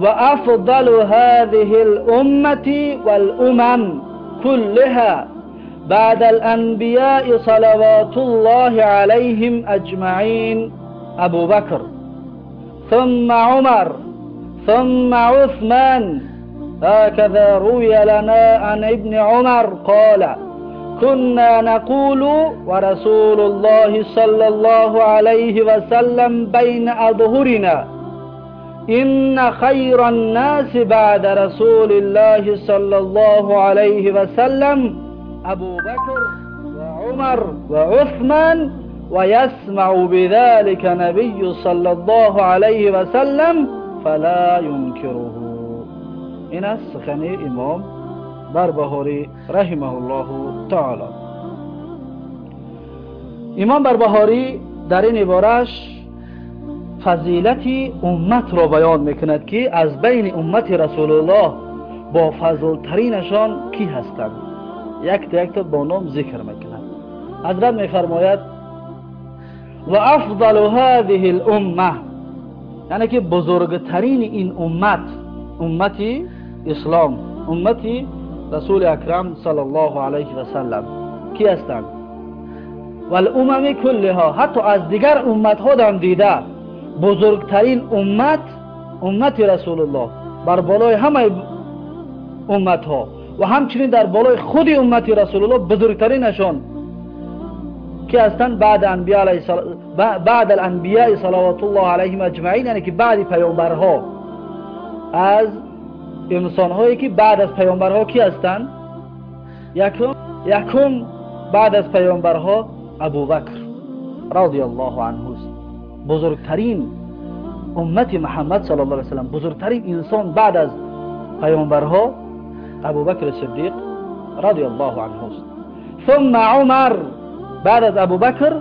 وأفضل هذه الأمة والأمم كلها بعد الأنبياء صلوات الله عليهم أجمعين أبو بكر ثم عمر ثم عثمان. هكذا روي لنا عن ابن عمر قال كنا نقول ورسول الله صلى الله عليه وسلم بين أظهرنا إن خير الناس بعد رسول الله صلى الله عليه وسلم أبو بكر وعمر وعثمان ويسمع بذلك نبي صلى الله عليه وسلم فلا ينكره. إن السخني إمام بربهاري رحمه الله تعالى. إمام بربهاري در این фазилати умматро баён мекунад ки аз байни уммати расулуллоҳ бо фазлтаринашон кӣ ҳастанд? Якта якта бо ном зикр мекунад. Ҳазрат мефармояд ва афдалу ҳадиҳи lumма яъне ки бузургтарини ин уммат уммати ислом уммати расули акрам сал ллоҳу алайҳи васаллам кӣ ҳастанд? Валумами куллиҳо ҳатто аз дигар умматҳо дам дида бузургтарин уммат уммати расулуллоҳ бар болои ҳамаи умматҳо. ва ҳамчунин дар болои худи уммати расулуллоҳ бузургтаринашон ки ҳастанд баъд аланбияи салаватуллоҳ алайҳим аҷмаин яъне ки баъди паёнбарҳо аз инсонҳое ки баъд аз паёнбарҳо ки ҳастанд? якум баъд аз паёнбарҳо абубакр радиаллоҳу анҳуст бузургтарин уммати муҳаммад сал ла салам бузургтарин инсон баъд аз паёнбарҳо абубакри сиддиқ радиаллоҳу анҳуст сумма умар баъд аз абубакр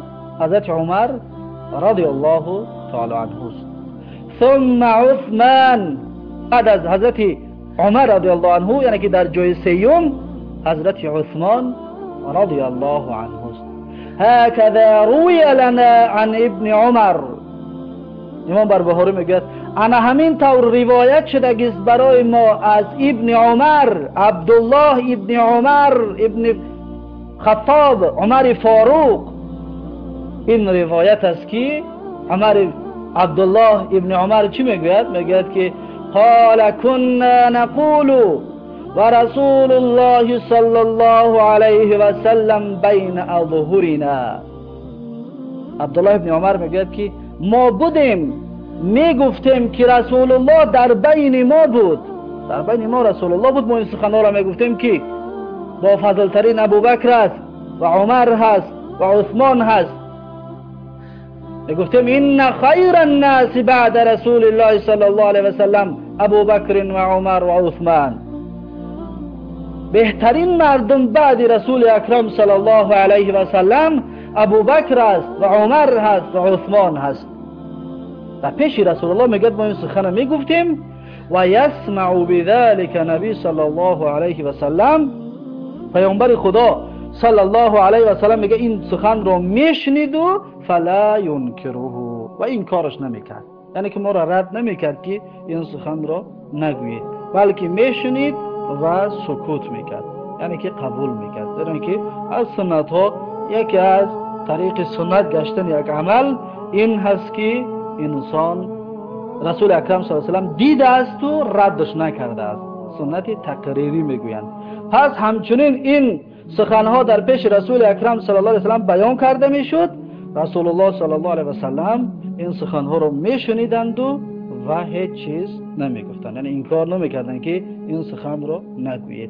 ҳазрати умар радиаллоҳу таала анҳуст сумма усман баъд аз ҳазрати умар радиаллоҳу анҳу яъне ки дар ҷои сеюм ҳазрати усмон радиаллоҳу анҳуст هكذا روي لنا عن ابن عمر امام بربهاري میگوید انا همین طور روایت شدگیست برای ما از ابن عمر عبدالله ابن عمر ابن خطاب عمر فاروق این روایت است که عمر عبدالله ابن عمر چی میگوید میگوید که قال كنا نقول ورسول الله صلى الله عليه وسلم بين أظهرنا عبد الله بن عمر میگوید که ما بودیم میگفتیم که رسول الله در بین ما بود در بین ما رسول الله بود ما این سخنان را میگفتیم که با فضلترین ابوبکر است و عمر هست و عثمان هست میگفتیم این خیر الناس بعد رسول الله صلی الله علیه وسلم ابوبکر و عمر و عثمان беҳтарин мардум баъди расули акрам сал аллоҳу алайҳи васалам абубакр аст ва умар ҳаст ва усмон ҳаст. Ва пеши расулулло мегӯяд мо ин сухана мегуфтем ва ясмау бидалика набӣ сал аллоҳу алайҳи васалам паёмбари худо сал аллоҳу алайҳи васалам мегӯяд ин суханро мешниду фала юнкируҳу ва инкораш намекард. Яъне ки моро рад намекард ки ин суханро нагӯед. Балки мешунид و سکوت می‌کرد. یعنی که قبول می‌کرد. زیرا که از سنت ها یکی از طریق سنت گشتن یک عمل این هست که انسان رسول اکرم صلی الله علیه و دیده است و ردش نکرده است. سنت تقریری می‌گویند. پس همچنین این سخنها در پیش رسول اکرم صلی الله علیه و بیان کرده می‌شد. رسول الله صلی الله علیه و سلم این سخنها رو میشنیدند و و هیچ چیز نمی‌گفتند. یعنی این کار نمی‌کردند که این سخن رو نگویید.